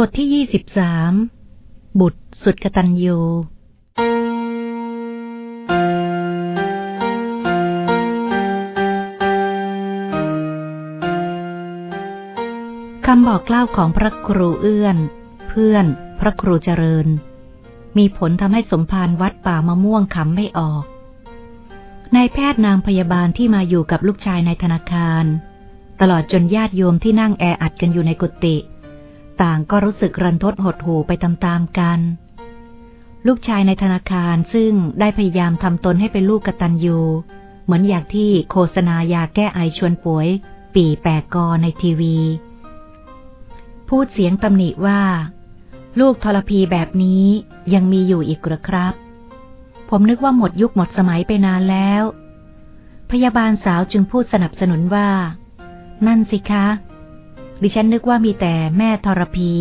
บทที่ยี่สิบสาม บุตรสุดกตัญญูคำบอกเล่าของพระครูเอื้อน เพื่อน พระครูเจริญ มีผลทำให้สมภารวัดป่ามะม่วงขำไม่ออก นายแพทย์นางพยาบาลที่มาอยู่กับลูกชายในธนาคาร ตลอดจนญาติโยมที่นั่งแออัดกันอยู่ในกุฏิ ต่างก็รู้สึกรันทดหดหูไปตามๆกัน ลูกชายในธนาคารซึ่งได้พยายามทำตนให้เป็นลูกกตัญญูเหมือนอย่างที่โฆษณายาแก้ไอชวนป่วย ปีแปกกอในทีวี พูดเสียงตำหนิว่า ลูกทรพีแบบนี้ยังมีอยู่อีกหรือครับ ผมนึกว่าหมดยุคหมดสมัยไปนานแล้ว พยาบาลสาวจึงพูดสนับสนุนว่า นั่นสิคะ ดิฉันนึกว่ามีแต่แม่ทรพี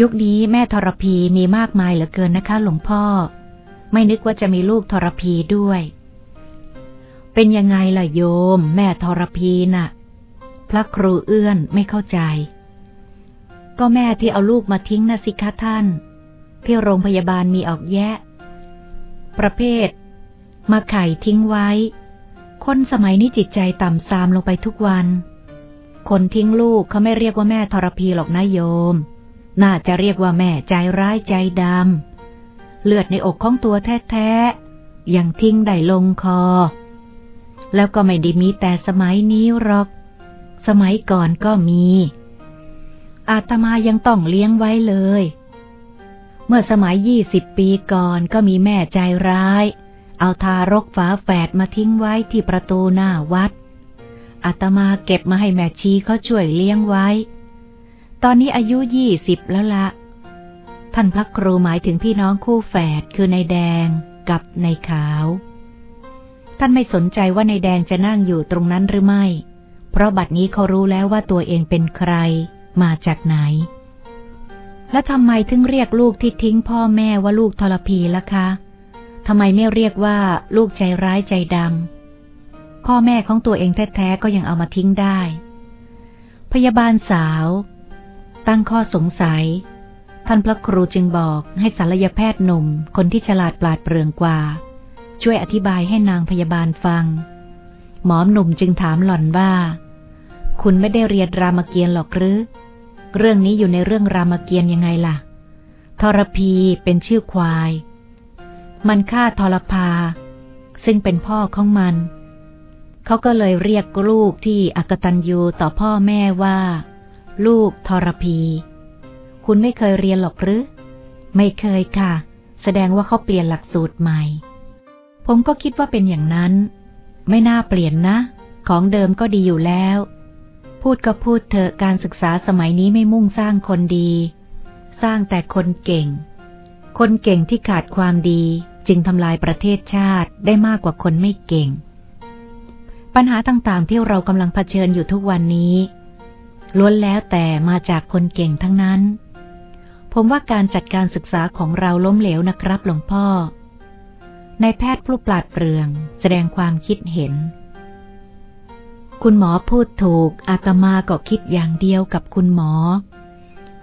ยุคนี้แม่ทรพีมีมากมายเหลือเกินนะคะหลวงพ่อ ไม่นึกว่าจะมีลูกทรพีด้วย เป็นยังไงล่ะโยม แม่ทรพีนะ่ะ พระครูเอื้อนไม่เข้าใจ ก็แม่ที่เอาลูกมาทิ้งนะสิคะท่าน ที่โรงพยาบาลมีออกแยะ ประเภท มาไข่ทิ้งไว้ คนสมัยนี้จิตใจต่ำซามลงไปทุกวัน คนทิ้งลูกเขาไม่เรียกว่าแม่ทรพีหรอกนะโยม น่าจะเรียกว่าแม่ใจร้ายใจดำ เลือดในอกของตัวแท้ๆ ยังทิ้งได้ลงคอ แล้วก็ไม่ได้มีแต่สมัยนี้หรอก สมัยก่อนก็มี อาตมายังต้องเลี้ยงไว้เลย เมื่อสมัยยี่สิบปีก่อนก็มีแม่ใจร้าย เอาทารกฝาแฝดมาทิ้งไว้ที่ประตูหน้าวัด อาตมาเก็บมาให้แม่ชีเขาช่วยเลี้ยงไว้ ตอนนี้อายุยี่สิบแล้วละ ท่านพระครูหมายถึงพี่น้องคู่แฝดคือนายแดงกับนายขาว ท่านไม่สนใจว่านายแดงจะนั่งอยู่ตรงนั้นหรือไม่ เพราะบัดนี้เขารู้แล้วว่าตัวเองเป็นใคร มาจากไหน และทำไมถึงเรียกลูกที่ทิ้งพ่อแม่ว่าลูกทรพีล่ะคะทำไมไม่เรียกว่าลูกใจร้ายใจดำ พ่อแม่ของตัวเองแท้ๆก็ยังเอามาทิ้งได้ พยาบาลสาว ตั้งข้อสงสัย ท่านพระครูจึงบอกให้ศัลยแพทย์หนุ่ม คนที่ฉลาดปราดเปรื่องกว่า ช่วยอธิบายให้นางพยาบาลฟัง หมอหนุ่มจึงถามหล่อนว่า คุณไม่ได้เรียนรามเกียรติหรอกหรือ เรื่องนี้อยู่ในเรื่องรามเกียรติยังไงล่ะทรพีเป็นชื่อควาย มันฆ่าทรพา ซึ่งเป็นพ่อของมัน เขาก็เลยเรียกลูกที่อกตัญญูต่อพ่อแม่ว่า ลูกทรพี คุณไม่เคยเรียนหรอกหรือ ไม่เคยค่ะ แสดงว่าเขาเปลี่ยนหลักสูตรใหม่ ผมก็คิดว่าเป็นอย่างนั้น ไม่น่าเปลี่ยนนะ ของเดิมก็ดีอยู่แล้ว พูดก็พูดเถอะการศึกษาสมัยนี้ไม่มุ่งสร้างคนดี สร้างแต่คนเก่ง คนเก่งที่ขาดความดีจึงทำลายประเทศชาติได้มากกว่าคนไม่เก่ง ปัญหาต่างๆ ที่เรากำลังเผชิญอยู่ทุกวันนี้ ล้วนแล้วแต่มาจากคนเก่งทั้งนั้น ผมว่าการจัดการศึกษาของเราล้มเหลวนะครับหลวงพ่อ ในแพทย์ผู้ปราดเปรื่องแสดงความคิดเห็น คุณหมอพูดถูก อาตมาก็คิดอย่างเดียวกับคุณหมอ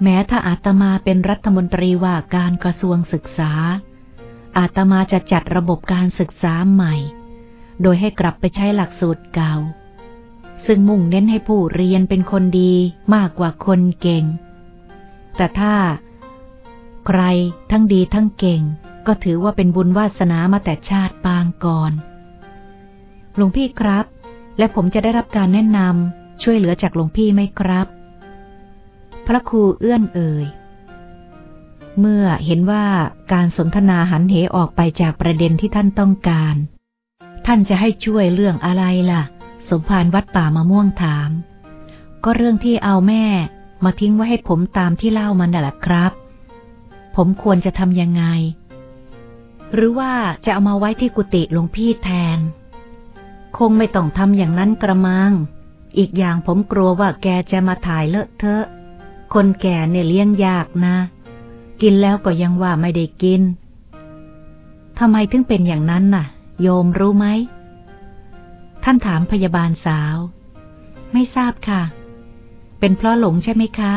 แม้ถ้าอาตมาเป็นรัฐมนตรีว่าการกระทรวงศึกษา อาตมาจะจัดระบบการศึกษาใหม่ โดยให้กลับไปใช้หลักสูตรเก่า ซึ่งมุ่งเน้นให้ผู้เรียนเป็นคนดีมากกว่าคนเก่ง แต่ถ้า ใครทั้งดีทั้งเก่ง ก็ถือว่าเป็นบุญวาสนามาแต่ชาติปางก่อน หลวงพี่ครับ และผมจะได้รับการแนะนำช่วยเหลือจากหลวงพี่ไหมครับ พระครูเอื้อนเอ่ยเมื่อเห็นว่าการสนทนาหันเหออกไปจากประเด็นที่ท่านต้องการ ท่านจะให้ช่วยเรื่องอะไรล่ะ สมภารวัดป่ามะม่วงถาม ก็เรื่องที่เอาแม่ มาทิ้งไว้ให้ผมตามที่เล่ามันน่ะแหละครับ ผมควรจะทำยังไง หรือว่าจะเอามาไว้ที่กุฏิหลวงพี่แทน คงไม่ต้องทำอย่างนั้นกระมัง อีกอย่างผมกลัวว่าแกจะมาถ่ายเลอะเทอะ คนแก่เนี่ยเลี้ยงยากนะ กินแล้วก็ยังว่าไม่ได้กินทำไมถึงเป็นอย่างนั้นน่ะ โยมรู้ไหม ท่านถามพยาบาลสาว ไม่ทราบค่ะ เป็นเพราะหลงใช่ไหมคะ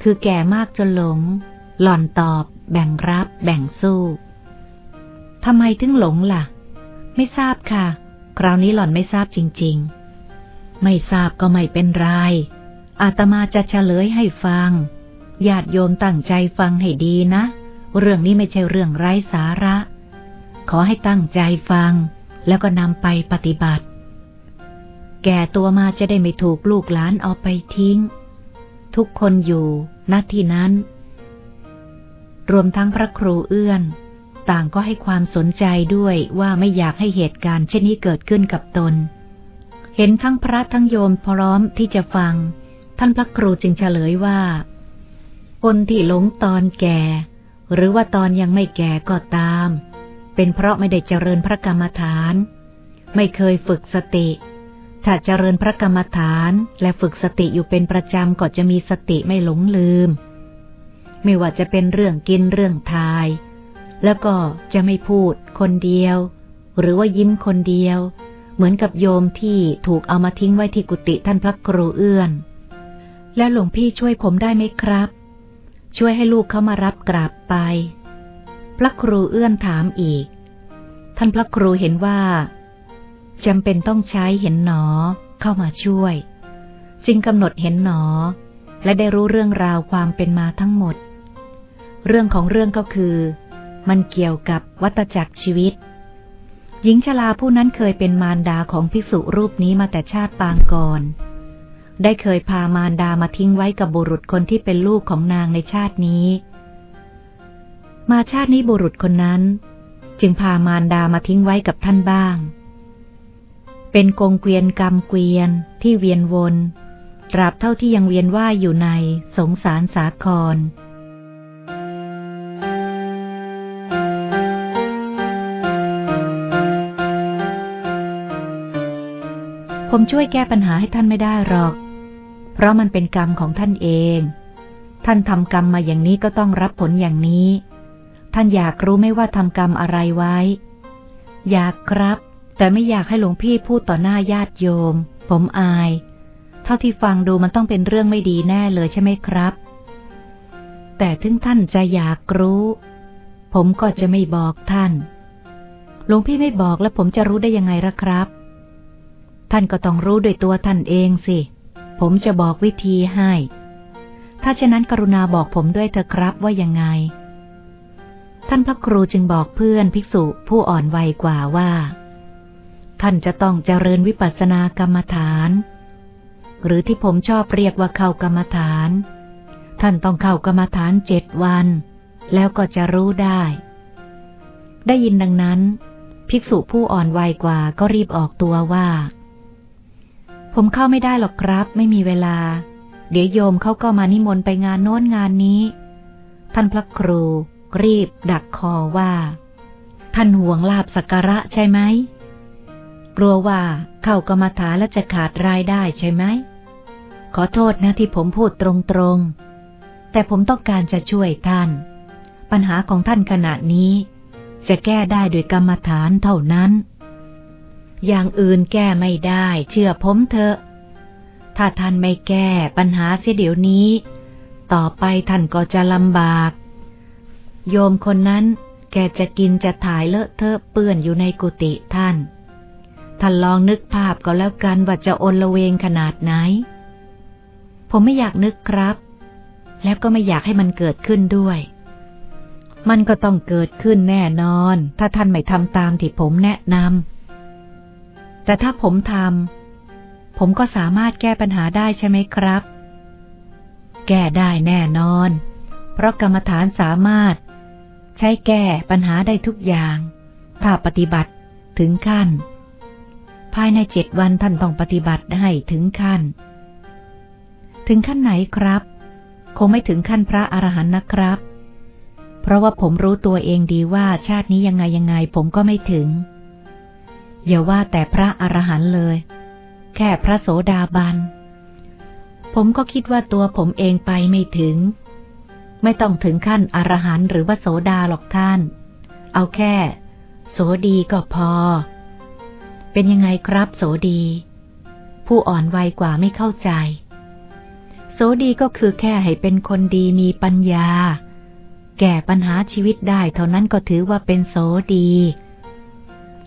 คือแก่มากจนหลง หล่อนตอบ แบ่งรับ แบ่งสู้ทำไมถึงหลงล่ะ ไม่ทราบค่ะ คราวนี้หล่อนไม่ทราบจริง ๆ ไม่ทราบก็ไม่เป็นไร อาตมาจะเฉลยให้ฟัง ญาติโยมตั้งใจฟังให้ดีนะ เรื่องนี้ไม่ใช่เรื่องไร้สาระ ขอให้ตั้งใจฟัง แล้วก็นำไปปฏิบัติ แก่ตัวมาจะได้ไม่ถูกลูกหลานเอาไปทิ้ง ทุกคนอยู่ณที่นั้น รวมทั้งพระครูเอื้อน ต่างก็ให้ความสนใจด้วยว่าไม่อยากให้เหตุการณ์เช่นนี้เกิดขึ้นกับตน เห็นทั้งพระทั้งโยมพร้อมที่จะฟัง ท่านพระครูจึงเฉลยว่า คนที่หลงตอนแก่ หรือว่าตอนยังไม่แก่ก็ตาม เป็นเพราะไม่ได้เจริญพระกรรมฐาน ไม่เคยฝึกสติ ถ้าเจริญพระกรรมฐานและฝึกสติอยู่เป็นประจำก็จะมีสติไม่หลงลืม ไม่ว่าจะเป็นเรื่องกินเรื่องทาย แล้วก็จะไม่พูดคนเดียว หรือว่ายิ้มคนเดียว เหมือนกับโยมที่ถูกเอามาทิ้งไว้ที่กุฏิท่านพระครูเอื้อน แล้วหลวงพี่ช่วยผมได้ไหมครับ ช่วยให้ลูกเขามารับกราบไป พระครูเอื้อนถามอีก ท่านพระครูเห็นว่าจำเป็นต้องใช้เห็นหนอเข้ามาช่วย จึงกำหนดเห็นหนอ และได้รู้เรื่องราวความเป็นมาทั้งหมด เรื่องของเรื่องก็คือ มันเกี่ยวกับวัตจักรชีวิต หญิงชราผู้นั้นเคยเป็นมารดาของภิกษุรูปนี้มาแต่ชาติปางก่อน ได้เคยพามารดามาทิ้งไว้กับบุรุษคนที่เป็นลูกของนางในชาตินี้ มาชาตินี้บุรุษคนนั้น จึงพามารดามาทิ้งไว้กับท่านบ้าง เป็นกงเกวียนกรรมเกวียนที่เวียนวนตราบเท่าที่ยังเวียนว่ายอยู่ในสงสารสาครผมช่วยแก้ปัญหาให้ท่านไม่ได้หรอก เพราะมันเป็นกรรมของท่านเอง ท่านทำกรรมมาอย่างนี้ก็ต้องรับผลอย่างนี้ ท่านอยากรู้ไม่ว่าทำกรรมอะไรไว้ อยากครับ แต่ไม่อยากให้หลวงพี่พูดต่อหน้าญาติโยม ผมอาย เท่าที่ฟังดูมันต้องเป็นเรื่องไม่ดีแน่เลยใช่ไหมครับ แต่ถึงท่านจะอยากรู้ ผมก็จะไม่บอกท่าน หลวงพี่ไม่บอกแล้วผมจะรู้ได้ยังไงล่ะครับ ท่านก็ต้องรู้ด้วยตัวท่านเองสิ ผมจะบอกวิธีให้ ถ้าเช่นนั้นกรุณาบอกผมด้วยเถอะครับว่ายังไง ท่านพระครูจึงบอกเพื่อนภิกษุผู้อ่อนวัยกว่าว่า ท่านจะต้องเจริญวิปัสสนากรรมฐาน หรือที่ผมชอบเรียกว่าเข้ากรรมฐาน ท่านต้องเข้ากรรมฐานเจ็ดวัน แล้วก็จะรู้ได้ ได้ยินดังนั้น ภิกษุผู้อ่อนวัยกว่าก็รีบออกตัวว่า ผมเข้าไม่ได้หรอกครับ ไม่มีเวลา เดี๋ยวโยมเขาก็มานิมนต์ไปงานโน้นงานนี้ ท่านพระครู รีบดักคอว่า ท่านห่วงลาบสักการะใช่ไหม กลัวว่าเข้ากรรมฐานแล้วจะขาดรายได้ใช่ไหม ขอโทษนะที่ผมพูดตรงๆ แต่ผมต้องการจะช่วยท่าน ปัญหาของท่านขณะนี้ จะแก้ได้โดยกรรมฐานเท่านั้น อย่างอื่นแก้ไม่ได้ เชื่อผมเถอะ ถ้าท่านไม่แก้ปัญหาเสียเดี๋ยวนี้ ต่อไปท่านก็จะลำบาก โยมคนนั้น แกจะกินจะถ่ายเลอะเทอะเปื้อนอยู่ในกุฏิท่าน ท่านลองนึกภาพก็แล้วกันว่าจะอนละเวงขนาดไหน ผมไม่อยากนึกครับ แล้วก็ไม่อยากให้มันเกิดขึ้นด้วย มันก็ต้องเกิดขึ้นแน่นอน ถ้าท่านไม่ทำตามที่ผมแนะนำ แต่ถ้าผมทำ ผมก็สามารถแก้ปัญหาได้ใช่ไหมครับ แก้ได้แน่นอน เพราะกรรมฐานสามารถ ใช้แก้ปัญหาได้ทุกอย่าง ถ้าปฏิบัติถึงขั้น ภายในเจ็ดวันท่านต้องปฏิบัติให้ถึงขั้น ถึงขั้นไหนครับ คงไม่ถึงขั้นพระอรหันต์นะครับ เพราะว่าผมรู้ตัวเองดีว่าชาตินี้ยังไงยังไงผมก็ไม่ถึง อย่าว่าแต่พระอรหันต์เลย แค่พระโสดาบัน ผมก็คิดว่าตัวผมเองไปไม่ถึง ไม่ต้องถึงขั้นอรหันต์หรือว่าโสดาหรอกท่าน เอาแค่ โสดีก็พอ เป็นยังไงครับโสดี ผู้อ่อนวัยกว่าไม่เข้าใจ โสดีก็คือแค่ให้เป็นคนดีมีปัญญา แก้ปัญหาชีวิตได้เท่านั้นก็ถือว่าเป็นโสดี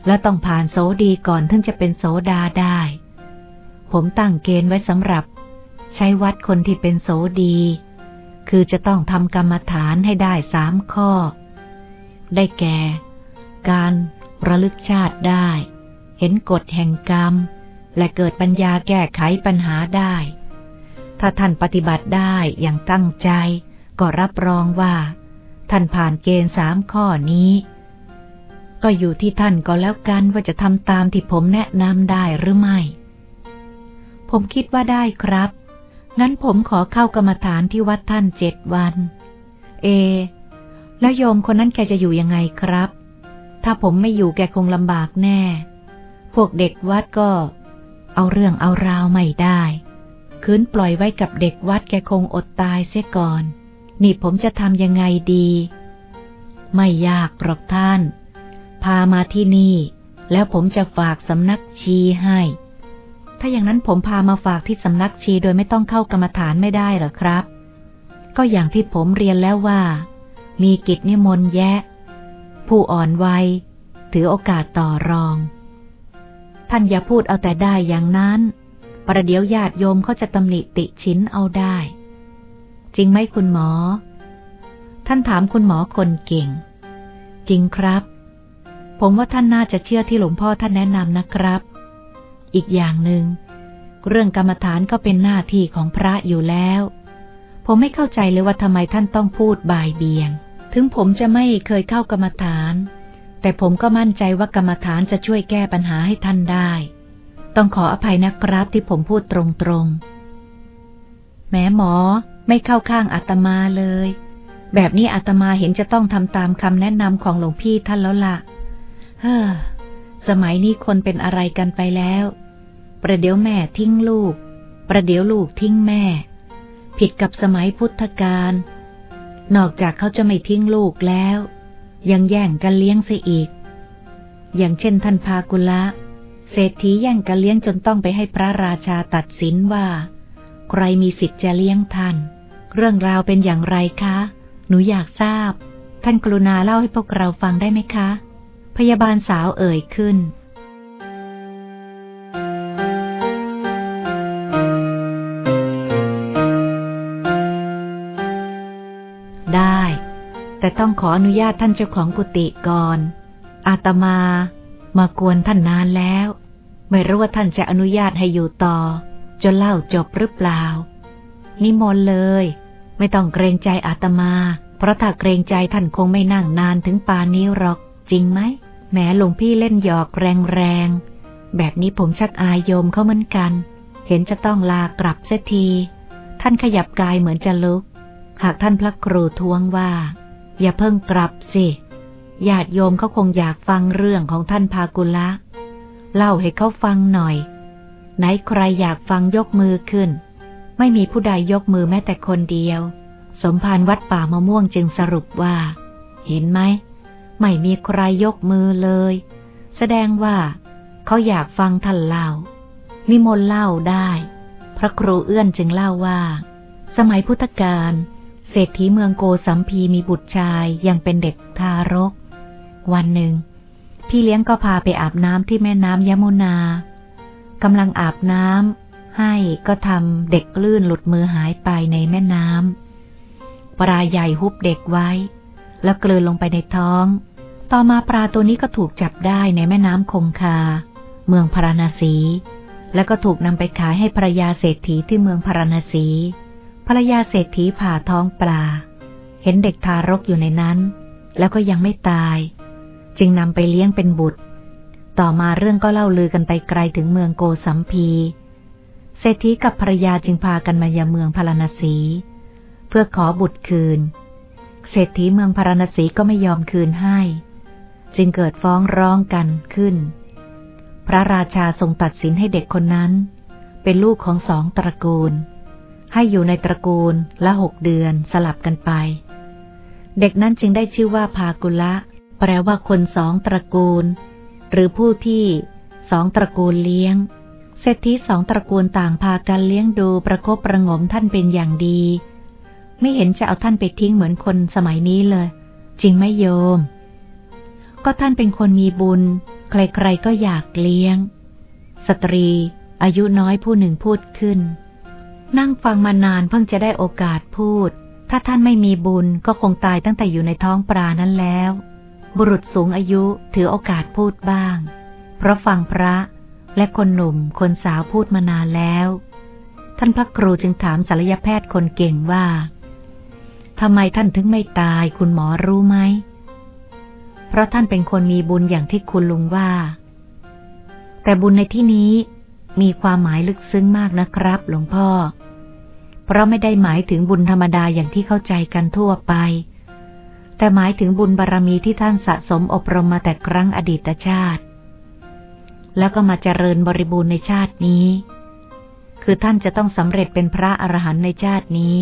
และต้องผ่านโสดีก่อนถึงจะเป็นโสดาได้ ผมตั้งเกณฑ์ไว้สำหรับ ใช้วัดคนที่เป็นโสดี คือจะต้องทำกรรมฐานให้ได้สามข้อ ได้แก่ การระลึกชาติได้ เห็นกฎแห่งกรรม และเกิดปัญญาแก้ไขปัญหาได้ ถ้าท่านปฏิบัติได้อย่างตั้งใจ ก็รับรองว่า ท่านผ่านเกณฑ์สามข้อนี้ ก็อยู่ที่ท่านก็แล้วกันว่าจะทำตามที่ผมแนะนำได้หรือไม่ ผมคิดว่าได้ครับ งั้นผมขอเข้ากรรมฐานที่วัดท่านเจ็ดวัน เอ แล้วโยมคนนั้นแกจะอยู่ยังไงครับ ถ้าผมไม่อยู่แกคงลำบากแน่ พวกเด็กวัดก็ เอาเรื่องเอาราวไม่ได้คืนปล่อยไว้กับเด็กวัดแกคงอดตายเสียก่อน นี่ผมจะทำยังไงดี ไม่ยากหรอกท่าน พามาที่นี่ แล้วผมจะฝากสำนักชีให้ ถ้าอย่างนั้นผมพามาฝากที่สำนักชีโดยไม่ต้องเข้ากรรมฐานไม่ได้หรอครับ ก็อย่างที่ผมเรียนแล้วว่า มีกิจนิมนต์แยะ ผู้อ่อนวัย ถือโอกาสต่อรอง ท่านอย่าพูดเอาแต่ได้อย่างนั้น ประเดี๋ยวญาติโยมเขาจะตำหนิติชิ้นเอาได้ จริงไหมคุณหมอ ท่านถามคุณหมอคนเก่ง จริงครับ ผมว่าท่านน่าจะเชื่อที่หลวงพ่อท่านแนะนำนะครับ อีกอย่างหนึง่งเรื่องกรรมฐานก็เป็นหน้าที่ของพระอยู่แล้ว ผมไม่เข้าใจเลยว่าทำไมท่านต้องพูดบ่ายเบียง ถึงผมจะไม่เคยเข้ากรรมฐาน แต่ผมก็มั่นใจว่ากรรมฐานจะช่วยแก้ปัญหาให้ท่านได้ ต้องขออภัยนะครับที่ผมพูดตรงๆแม้หมอไม่เข้าข้างอาตมาเลย แบบนี้อาตมาเห็นจะต้องทำตามคำแนะนำของหลวงพี่ท่านแล้วละ่ะ เฮ้อ สมัยนี้คนเป็นอะไรกันไปแล้ว ประเดี๋ยวแม่ทิ้งลูก ประเดี๋ยวลูกทิ้งแม่ ผิดกับสมัยพุทธกาลนอกจากเขาจะไม่ทิ้งลูกแล้ว ยังแย่งกันเลี้ยงซะอีก อย่างเช่นท่านพากุละเศรษฐีแย่งกันเลี้ยงจนต้องไปให้พระราชาตัดสินว่า ใครมีสิทธิ์จะเลี้ยงท่าน เรื่องราวเป็นอย่างไรคะ หนูอยากทราบ ท่านกรุณาเล่าให้พวกเราฟังได้ไหมคะ พยาบาลสาวเอ่ยขึ้น แต่ต้องขออนุญาตท่านเจ้าของกุฏิก่อน อาตมามากวนท่านนานแล้ว ไม่รู้ว่าท่านจะอนุญาตให้อยู่ต่อ จนเล่าจบหรือเปล่า นิมนต์เลย ไม่ต้องเกรงใจอาตมา เพราะถ้าเกรงใจท่านคงไม่นั่งนานถึงปานนี้หรอก จริงไหมแม้หลวงพี่เล่นหยอกแรงๆ แบบนี้ผมชักอายโยมเขาเหมือนกัน เห็นจะต้องลากลับเสียที ท่านขยับกายเหมือนจะลุก หากท่านพระครูท้วงว่า อย่าเพิ่งกลับสิญาติโยมเขาคงอยากฟังเรื่องของท่านพากุละ เล่าให้เขาฟังหน่อย ไหนใครอยากฟังยกมือขึ้น ไม่มีผู้ใดยกมือแม้แต่คนเดียว สมภารวัดป่ามะม่วงจึงสรุปว่า เห็นไหม ไม่มีใครยกมือเลย แสดงว่า เขาอยากฟังท่านเล่า นิมนต์เล่าได้ พระครูเอื้อนจึงเล่าว่า สมัยพุทธกาล เศรษฐีเมืองโกสัมพีมีบุตรชายยังเป็นเด็กทารก วันหนึ่ง พี่เลี้ยงก็พาไปอาบน้ำที่แม่น้ำยมุนากำลังอาบน้ำให้ก็ทำเด็กลื่นหลุดมือหายไปในแม่น้ำปลาใหญ่ฮุบเด็กไว้ แล้วกลืนลงไปในท้อง ต่อมาปลาตัวนี้ก็ถูกจับได้ในแม่น้ำคงคา เมืองพาราณสี แล้วก็ถูกนำไปขายให้ภรรยาเศรษฐีที่เมืองพาราณสี ภรรยาเศรษฐีผ่าท้องปลา เห็นเด็กทารกอยู่ในนั้น แล้วก็ยังไม่ตาย จึงนำไปเลี้ยงเป็นบุตร ต่อมาเรื่องก็เล่าลือกันไปไกลถึงเมืองโกสัมพี เศรษฐีกับภรรยาจึงพากันมายังเมืองพาราณสี เพื่อขอบุตรคืน เศรษฐีเมืองพาราณสีก็ไม่ยอมคืนให้ จึงเกิดฟ้องร้องกันขึ้น พระราชาทรงตัดสินให้เด็กคนนั้น เป็นลูกของสองตระกูล ให้อยู่ในตระกูลละหกเดือนสลับกันไป เด็กนั้นจึงได้ชื่อว่าพากุละ แปลว่าคนสองตระกูล หรือผู้ที่สองตระกูลเลี้ยง เศรษฐีสองตระกูลต่างพากันเลี้ยงดูประคบประงมท่านเป็นอย่างดี ไม่เห็นจะเอาท่านไปทิ้งเหมือนคนสมัยนี้เลย จริงไหมโยม ก็ท่านเป็นคนมีบุญ ใครๆก็อยากเลี้ยง สตรี อายุน้อยผู้หนึ่งพูดขึ้น นั่งฟังมานานเพิ่งจะได้โอกาสพูด ถ้าท่านไม่มีบุญก็คงตายตั้งแต่อยู่ในท้องปลานั้นแล้ว บุรุษสูงอายุถือโอกาสพูดบ้าง เพราะฟังพระและคนหนุ่มคนสาวพูดมานานแล้ว ท่านพระครูจึงถามศัลยแพทย์คนเก่งว่าทำไมท่านถึงไม่ตายคุณหมอรู้ไหม เพราะท่านเป็นคนมีบุญอย่างที่คุณลุงว่า แต่บุญในที่นี้ มีความหมายลึกซึ้งมากนะครับ หลวงพ่อ เพราะไม่ได้หมายถึงบุญธรรมดาอย่างที่เข้าใจกันทั่วไป แต่หมายถึงบุญบารรมีที่ท่านสะสมอบรมมาแต่ครั้งอดีตชาติ แล้วก็มาเจริญบริบูรณ์ในชาตินี้ คือท่านจะต้องสำเร็จเป็นพระอรหันต์ในชาตินี้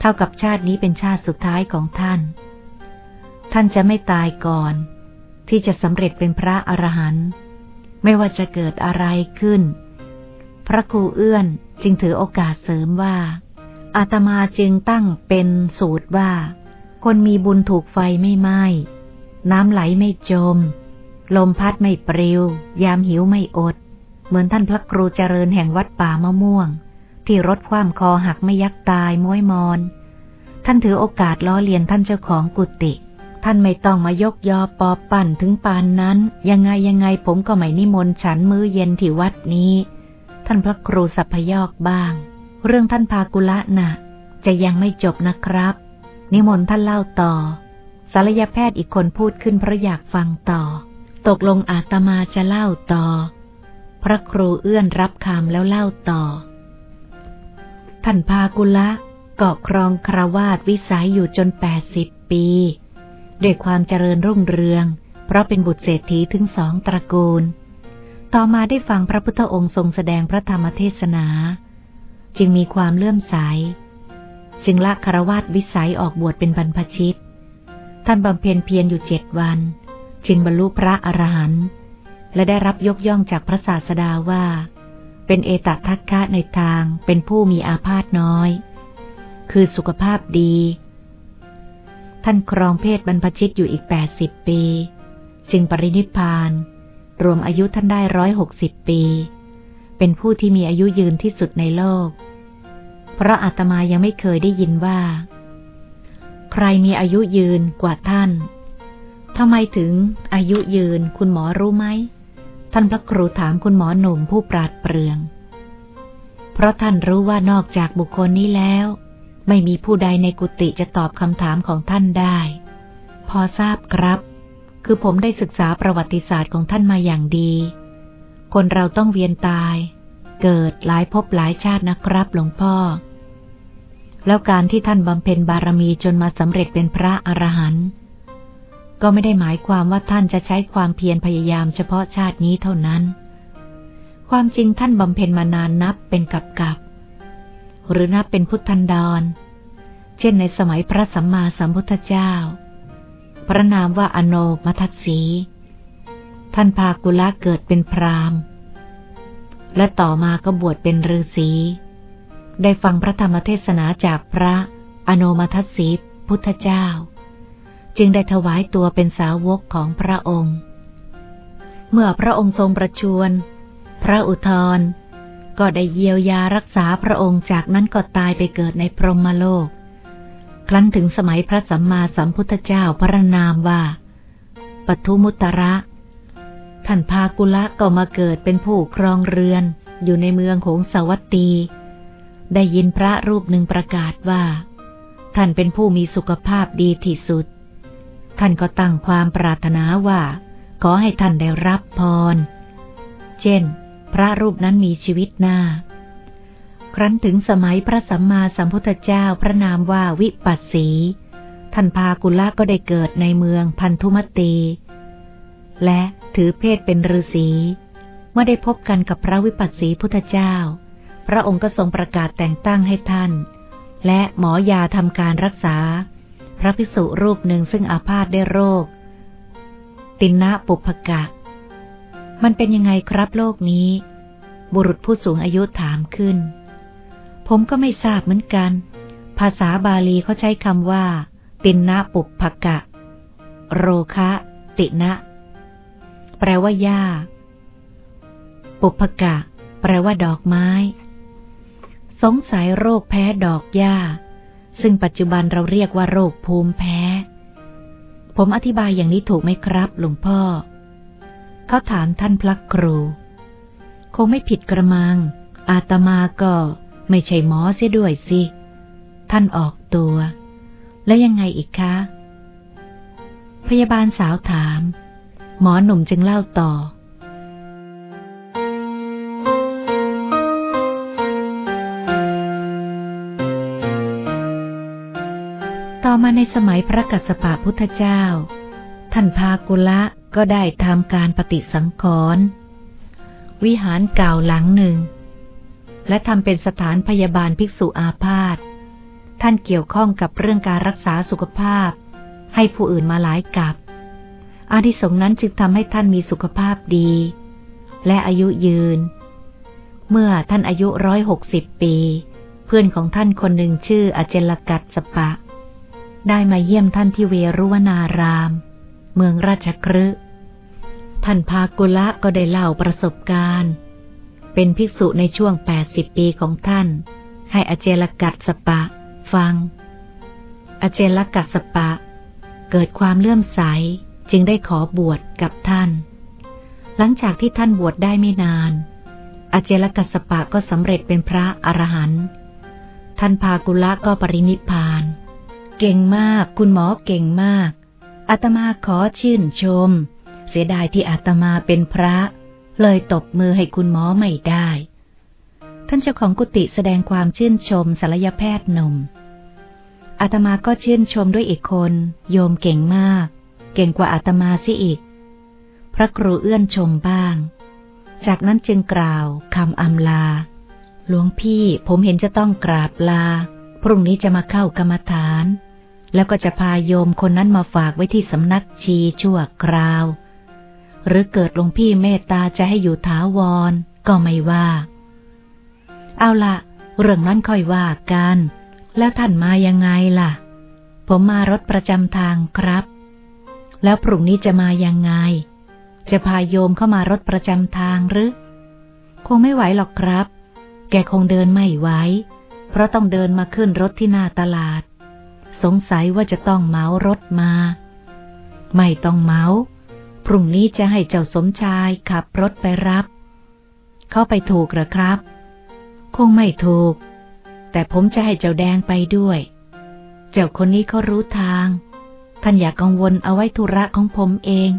เท่ากับชาตินี้เป็นชาติสุดท้ายของท่าน ท่านจะไม่ตายก่อน ที่จะสำเร็จเป็นพระอรหันต์ ไม่ว่าจะเกิดอะไรขึ้น พระครูเอื้อนจึงถือโอกาสเสริมว่าอาตมาจึงตั้งเป็นสูตรว่า คนมีบุญถูกไฟไม่ไหม้น้ำไหลไม่จม ลมพัดไม่ปลิว ยามหิวไม่อด เหมือนท่านพระครูเจริญแห่งวัดป่ามะม่วง ที่รถความคอหักไม่ยักตายม้วยมอน ท่านถือโอกาสล้อเลียนท่านเจ้าของกุฏิ ท่านไม่ต้องมายกยอปอปั่นถึงปานนั้น ยังไงยังไงผมก็ไม่นิมนต์ฉันมื้อเย็นที่วัดนี้ ท่านพระครูสัพพยอกบ้าง เรื่องท่านพากุละนะ่ะ จะยังไม่จบนะครับ นิมนต์ท่านเล่าต่อศัลยแพทย์อีกคนพูดขึ้นเพราะอยากฟังต่อ ตกลงอาตมาจะเล่าต่อ พระครูเอื้อนรับคำแล้วเล่าต่อ ท่านพากุละเกาะครองคราวาสวิสัยอยู่จนแปดสิบปี ด้วยความเจริญรุ่งเรือง เพราะเป็นบุตรเศรษฐีถึงสองตระกูล ต่อมาได้ฟังพระพุทธองค์ทรงแสดงพระธรรมเทศนา จึงมีความเลื่อมใส จึงละคารวาสวิสัยออกบวชเป็นบรรพชิต ท่านบำเพ็ญเพียรอยู่เจ็ดวัน จึงบรรลุพระอรหันต์และได้รับยกย่องจากพระศาสดาว่า เป็นเอตทัคคะในทางเป็นผู้มีอาพาธน้อย คือสุขภาพดี ท่านครองเพศบรรพชิตอยู่อีกแปดสิบปี จึงปรินิพาน รวมอายุท่านได้ร้อยหกสิบปี เป็นผู้ที่มีอายุยืนที่สุดในโลก เพราะอาตมายังไม่เคยได้ยินว่า ใครมีอายุยืนกว่าท่านทำไมถึงอายุยืนคุณหมอรู้ไหม ท่านพระครูถามคุณหมอหนุ่มผู้ปราดเปรื่อง เพราะท่านรู้ว่านอกจากบุคคลนี้แล้ว ไม่มีผู้ใดในกุฏิจะตอบคำถามของท่านได้ พอทราบครับ คือผมได้ศึกษาประวัติศาสตร์ของท่านมาอย่างดี คนเราต้องเวียนตาย เกิดหลายภพหลายชาตินะครับหลวงพ่อ แล้วการที่ท่านบำเพ็ญบารมีจนมาสำเร็จเป็นพระอรหันต์ก็ไม่ได้หมายความว่าท่านจะใช้ความเพียรพยายามเฉพาะชาตินี้เท่านั้น ความจริงท่านบำเพ็ญมานานนับเป็นกับกับ หรือนับเป็นพุทธันดร เช่นในสมัยพระสัมมาสัมพุทธเจ้า พระนามว่าอโนมัทสีท่านพากุละเกิดเป็นพราหมณ์ และต่อมาก็บวชเป็นฤาษี ได้ฟังพระธรรมเทศนาจากพระอโนมัทสีพุทธเจ้า จึงได้ถวายตัวเป็นสาวกของพระองค์ เมื่อพระองค์ทรงประชวร พระอุทธร ก็ได้เยียวยารักษาพระองค์จากนั้นก็ตายไปเกิดในพรหมโลก ครั้นถึงสมัยพระสัมมาสัมพุทธเจ้าพระนามว่า ปทุมุตระ ท่านพากุละก็มาเกิดเป็นผู้ครองเรือน อยู่ในเมืองของสวัตตี ได้ยินพระรูปหนึ่งประกาศว่า ท่านเป็นผู้มีสุขภาพดีที่สุด ท่านก็ตั้งความปรารถนาว่า ขอให้ท่านได้รับพร เช่น พระรูปนั้นมีชีวิตหน้า ครั้นถึงสมัยพระสัมมาสัมพุทธเจ้าพระนามว่าวิปัสสี ท่านพากุละก็ได้เกิดในเมืองพันธุมตี และถือเพศเป็นฤาษีเมื่อได้พบกันกับพระวิปัสสีพุทธเจ้า พระองค์ก็ทรงประกาศแต่งตั้งให้ท่าน และหมอยาทำการรักษา พระภิกษุรูปหนึ่งซึ่งอาพาธได้โรค ตินนะปุพกะ มันเป็นยังไงครับโลกนี้ บุรุษผู้สูงอายุถามขึ้น ผมก็ไม่ทราบเหมือนกัน ภาษาบาลีเขาใช้คำว่าตินนะปุพกะ โรคะ ตินะ แปลว่าหญ้า ปุพกะ แปลว่าดอกไม้ สงสัยโรคแพ้ดอกหญ้า ซึ่งปัจจุบันเราเรียกว่าโรคภูมิแพ้ ผมอธิบายอย่างนี้ถูกไหมครับ หลวงพ่อ เขาถามท่านพระครู คงไม่ผิดกระมัง อาตมาก็ไม่ใช่หมอเสียด้วยสิ ท่านออกตัว แล้วยังไงอีกคะ พยาบาลสาวถาม หมอหนุ่มจึงเล่าต่อต่อมาในสมัยพระกัสสปะพุทธเจ้า ท่านพากุละ ก็ได้ทำการปฏิสังขรณ์วิหารเก่าหลังหนึ่ง และทำเป็นสถานพยาบาลภิกษุอาพาธท่านเกี่ยวข้องกับเรื่องการรักษาสุขภาพ ให้ผู้อื่นมาหลายกับ อาทิสงนั้นจึงทำให้ท่านมีสุขภาพดี และอายุยืน เมื่อท่านอายุร้อยหกสิบปี เพื่อนของท่านคนหนึ่งชื่ออเจลกัตสปะ ได้มาเยี่ยมท่านที่เวรุวนาราม เมืองราชครึ ท่านพากุละก็ได้เล่าประสบการณ์ เป็นภิกษุในช่วงแปดสิบปีของท่าน ให้อเจลกัดสปะ ฟัง อเจลกัดสปะ เกิดความเลื่อมใสจึงได้ขอบวชกับท่าน หลังจากที่ท่านบวชได้ไม่นาน อเจลกัสปะก็สำเร็จเป็นพระอรหันต์ท่านพากุละก็ปรินิพาน เก่งมากคุณหมอเก่งมากอาตมาขอชื่นชม เสียดายที่อาตมาเป็นพระ เลยตบมือให้คุณหมอไม่ได้ ท่านเจ้าของกุฏิแสดงความชื่นชมศัลยแพทย์หนุ่มอาตมาก็ชื่นชมด้วยอีกคน โยมเก่งมาก เก่งกว่าอาตมาสิอีก พระครูเอื้อนชมบ้าง จากนั้นจึงกล่าวคำอำลา หลวงพี่ผมเห็นจะต้องกราบลา พรุ่งนี้จะมาเข้ากรรมฐาน แล้วก็จะพาโยมคนนั้นมาฝากไว้ที่สำนักชีชั่วคราว หรือเกิดหลวงพี่เมตตาจะให้อยู่ถาวร ก็ไม่ว่า เอาละเรื่องนั้นค่อยว่ากัน แล้วท่านมายังไงล่ะ ผมมารถประจำทางครับ แล้วพรุ่งนี้จะมายังไง จะพาโยมเข้ามารถประจำทางหรือ คงไม่ไหวหรอกครับ แกคงเดินไม่ไหว เพราะต้องเดินมาขึ้นรถที่หน้าตลาด สงสัยว่าจะต้องเมารถมา ไม่ต้องเมา พรุ่งนี้จะให้เจ้าสมชายขับรถไปรับ เข้าไปถูกหรือครับ คงไม่ถูก แต่ผมจะให้เจ้าแดงไปด้วย เจ้าคนนี้เขารู้ทาง ท่านอย่ากกังวลเอาไว้ธุระของผมเอง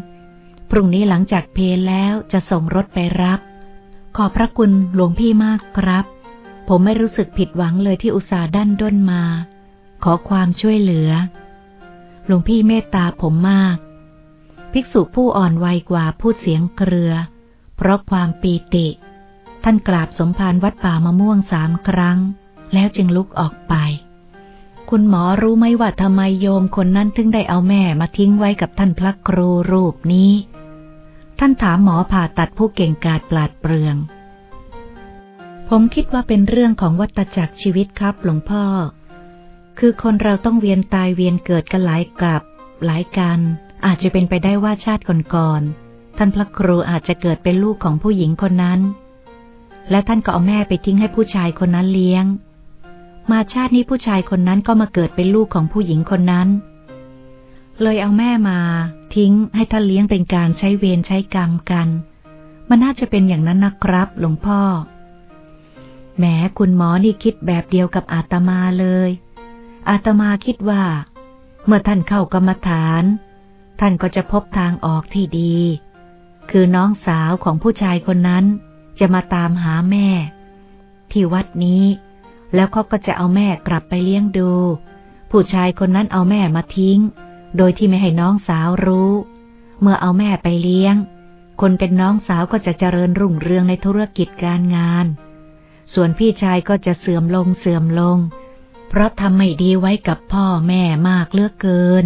พรุ่งนี้หลังจากเพลแล้วจะส่งรถไปรับ ขอพระคุณหลวงพี่มากครับ ผมไม่รู้สึกผิดหวังเลยที่อุตส่าห์ดันด้นมา ขอความช่วยเหลือ หลวงพี่เมตตาผมมาก ภิกษุผู้อ่อนวัยกว่าพูดเสียงเกลือ เพราะความปีติ ท่านกราบสมภารวัดป่ามะม่วงสามครั้ง แล้วจึงลุกออกไป คุณหมอรู้ไหมว่าทำไมโยมคนนั้นถึงได้เอาแม่มาทิ้งไว้กับท่านพระครูรูปนี้ ท่านถามหมอผ่าตัดผู้เก่งกาจปราดเปรือง ผมคิดว่าเป็นเรื่องของวัตจักรชีวิตครับหลวงพ่อ คือคนเราต้องเวียนตายเวียนเกิดกันหลายกลับหลายกัน อาจจะเป็นไปได้ว่าชาติก่อนๆท่านพระครูอาจจะเกิดเป็นลูกของผู้หญิงคนนั้น และท่านก็เอาแม่ไปทิ้งให้ผู้ชายคนนั้นเลี้ยง มาชาตินี้ผู้ชายคนนั้นก็มาเกิดเป็นลูกของผู้หญิงคนนั้น เลยเอาแม่มาทิ้งให้ท่านเลี้ยงเป็นการใช้เวรใช้กรรมกัน มันน่าจะเป็นอย่างนั้นนะครับ หลวงพ่อแหมคุณหมอนี่คิดแบบเดียวกับอาตมาเลย อาตมาคิดว่า เมื่อท่านเข้ากรรมฐาน ท่านก็จะพบทางออกที่ดี คือน้องสาวของผู้ชายคนนั้น จะมาตามหาแม่ ที่วัดนี้ แล้วเขาก็จะเอาแม่กลับไปเลี้ยงดู ผู้ชายคนนั้นเอาแม่มาทิ้ง โดยที่ไม่ให้น้องสาวรู้ เมื่อเอาแม่ไปเลี้ยง คนเป็นน้องสาวก็จะเจริญรุ่งเรืองในธุรกิจการงาน ส่วนพี่ชายก็จะเสื่อมลงเสื่อมลง เพราะทำไม่ดีไว้กับพ่อแม่มากเลือกเกิน